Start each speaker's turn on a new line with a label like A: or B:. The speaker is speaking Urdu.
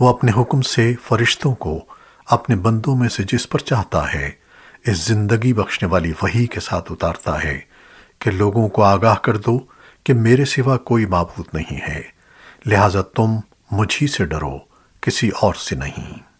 A: وہ اپنے حکم سے فرشتوں کو اپنے بندوں میں سے جس پر چاہتا ہے، اس زندگی بخشنے والی وحی کے ساتھ اتارتا ہے کہ لوگوں کو آگاہ کر دو کہ میرے سوا کوئی معبود نہیں ہے۔ لہذا تم مجھ ہی سے ڈرو، کسی اور سے نہیں۔